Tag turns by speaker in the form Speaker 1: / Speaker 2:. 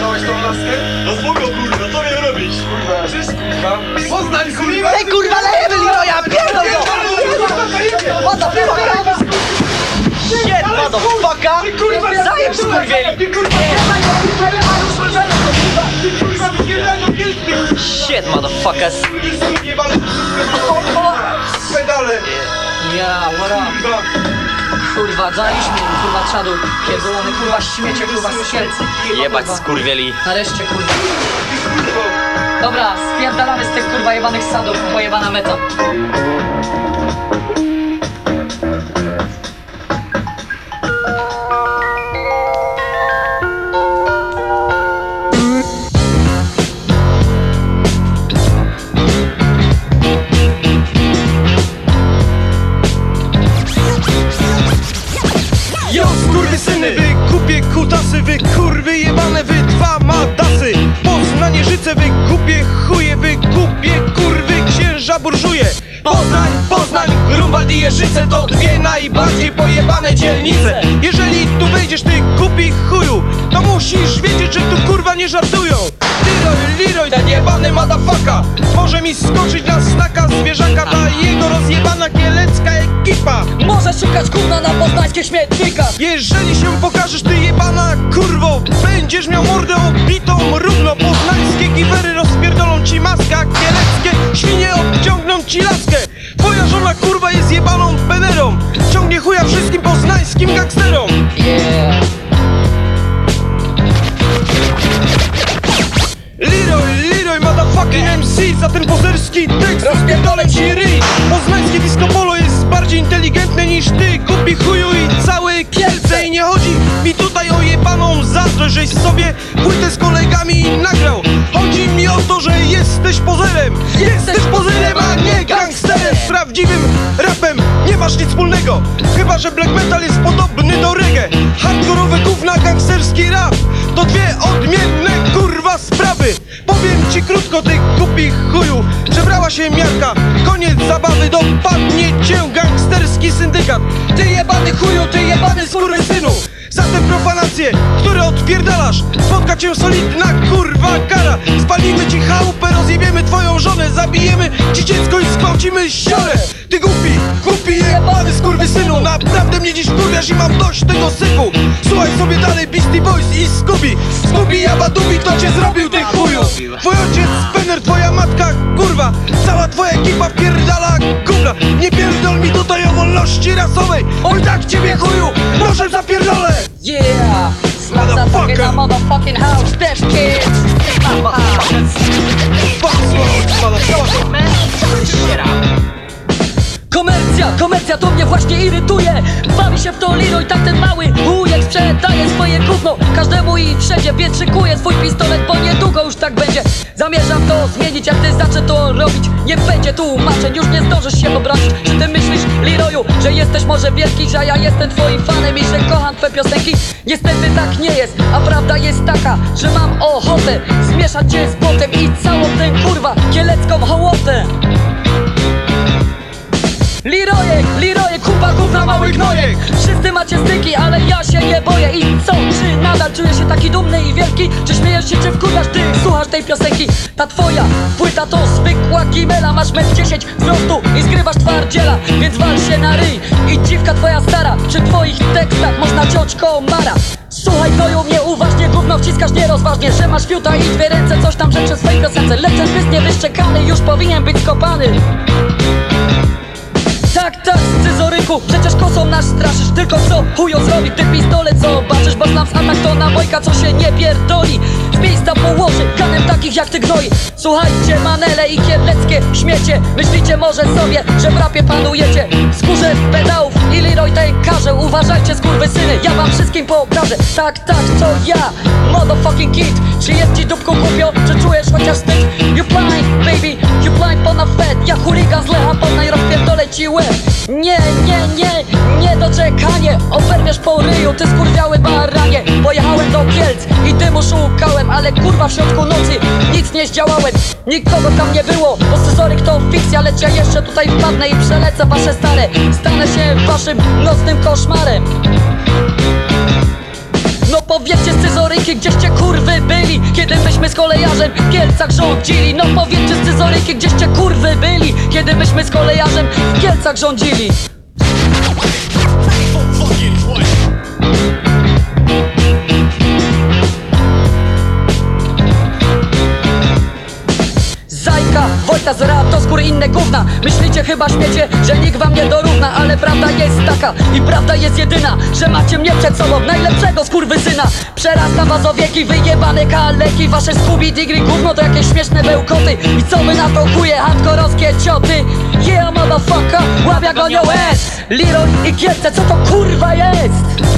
Speaker 1: Dałeś tą laskę?
Speaker 2: No spoko kurwa, co miałem robić?
Speaker 1: Kurwa, cześć kurwa. Poznań kurwa!
Speaker 3: Ej kurwa, lejemy Leroya, pierdol go! Motherfucker! Shit, motherfucker!
Speaker 1: Kurwa,
Speaker 3: Zajeb skurwieli! Shit, motherfuckers!
Speaker 1: Pedale!
Speaker 3: Ja, what up?
Speaker 1: Kurwa,
Speaker 3: Kurwa, daliśmy im, kurwa, czadu. Pierdolony, kurwa, śmiecie, kurwa, skelcy.
Speaker 2: Jebać skurwieli.
Speaker 3: Nareszcie, kurwa.
Speaker 1: kurwa.
Speaker 3: Dobra, spierdalamy z tych, kurwa, jebanych sadów, pojebana meta.
Speaker 4: Kupie chuje, wy kupie kurwy księża burżuje. Poznań, Poznań, Grunwald i Jeżyce to dwie najbardziej pojebane dzielnice. Jeżeli tu wejdziesz ty kupi chuju, to musisz wiedzieć, że tu kurwa nie żartują. Leroy, Leroy, ten jebany madafaka Może mi skoczyć na snaka zwierzaka Ta jego rozjebana kielecka ekipa.
Speaker 3: Możesz szukać gówna na poznańskich śmietnikach.
Speaker 4: jeżeli się pokażesz ty jebana kurwo Będziesz miał mordę obitą równo Poznańskie giwery ci maska Kieleckie świnie obciągną ci laskę. Twoja żona kurwa jest jebaną penerą Ciągnie chuja wszystkim poznańskim gangsterom.
Speaker 3: Yeah.
Speaker 4: Leroy, Leroy, motherfucking MC Za ten pozerski tekst. Rozpierdolę ci ryj. Poznańskie disco polo jest bardziej inteligentne niż ty. Kupi chuju i całe Kielce. I nie chodzi mi tutaj o jebaną zazdrość Żeś sobie płytę z kolegami nagrał. Chodzi mi o to, że jesteś pozerem. Jesteś pozerem, a nie gangsterem. Z prawdziwym rapem nie masz nic wspólnego. Chyba, że black metal jest podobny do reggae. Hardkorowe gówna, gangsterski rap. To dwie odmienne kurwa sprawy. Powiem ci krótko, ty głupi chuju. Przebrała się miarka, koniec zabawy które odpierdalasz Spotka cię solidna kurwa kara. Spalimy ci chałupę, rozjebiemy twoją żonę Zabijemy ci dziecko i zgwałcimy siostrę Ty głupi, głupi jebany skurwysynu Naprawdę mnie dziś kurwiasz i mam dość tego syfu. Słuchaj sobie dalej Beastie Boys i Scooby. Scooby Jabadubi, kto cię zrobił ty chuju. Twój ojciec, Spener, twoja matka, kurwa. Cała twoja ekipa wpierdala gówna. Nie pierdol mi tutaj o wolności rasowej. Oj tak ciebie chuju, nożem zapierdolę.
Speaker 3: Yeah. In em.
Speaker 4: my
Speaker 3: motherfucking house, deaf kids. Fuck, motherfucker. Mnie właśnie irytuje. Bawi się w to Leroy, tak ten mały Wujek sprzedaje swoje gówno Każdemu i wszędzie, więc szykuje swój pistolet Bo niedługo już tak będzie. Zamierzam to zmienić, jak ty zacznę to robić. Nie będzie tłumaczeń, już nie zdążysz się obronić Czy ty myślisz, Leroyu, że jesteś może wielki Że ja jestem twoim fanem i że kocham twoje piosenki? Niestety tak nie jest, a prawda jest taka Że mam ochotę zmieszać cię z botem I całą tę kurwa kielecką hołotę Lirojek, Lirojek, kupa gówna, mały gnojek Wszyscy macie styki, ale ja się nie boję. I co, czy nadal czujesz się taki dumny i wielki? Czy śmiejesz się, czy wkurzasz, ty słuchasz tej piosenki? Ta twoja płyta to zwykła gimela. Masz metr 10 wzrostu i zgrywasz twardziela Więc wal się na ryj. I dziwka twoja stara Przy twoich tekstach można ciąć komara. Słuchaj gnoju mnie uważnie, gówno wciskasz nierozważnie Że masz fiuta i dwie ręce, coś tam rzeczy w swojej piosence. Lecz zbyt niewyszczekany, już powinien być skopany przecież kosą nas straszysz Tylko co? Chujo zrobi, ty pistolet zobaczysz Bo znam z atak to nabojka, co się nie pierdoli. Z miejsca położy, kanem takich jak ty gnoi. Słuchajcie, manele i kierleckie śmiecie. Myślicie może sobie, że w rapie panujecie wszystkim poobrażę Tak, tak, to ja, motherfucking kid. Czy jest ci dupką głupio, czy czujesz chociaż wstyd? You blind, baby, you blind ponad fed. Ja chuligan z Lecha Poznań rozpierdolę ci łeb Nie, nie, nie, nie doczekanie Oberwiesz po ryju, ty skurwiały baranie. Pojechałem do Kielc i dymu szukałem Ale kurwa w środku nocy nic nie zdziałałem. Nikogo tam nie było, bo scyzoryk to fikcja Lecz ja jeszcze tutaj wpadnę i przelecę wasze stare. Stanę się waszym nocnym koszmarem powiedzcie scyzoryki, gdzieście kurwy byli Kiedy myśmy z kolejarzem w Kielcach rządzili. No powiedzcie scyzoryki, gdzieście kurwy byli Kiedy myśmy z kolejarzem w Kielcach rządzili Wojta z to z góry inne gówna. Myślicie chyba śmiecie, że nikt wam nie dorówna Ale prawda jest taka i prawda jest jedyna Że macie mnie przed sobą, najlepszego skurwysyna. Przerasta was o wieki, wyjebane kaleki Wasze Scooby Digri gówno to jakieś śmieszne bełkoty. I co wy na to kuje, hardkorowskie cioty? Yeah motherfucker, łapia gonią S Leroy i Kielce, co to kurwa jest?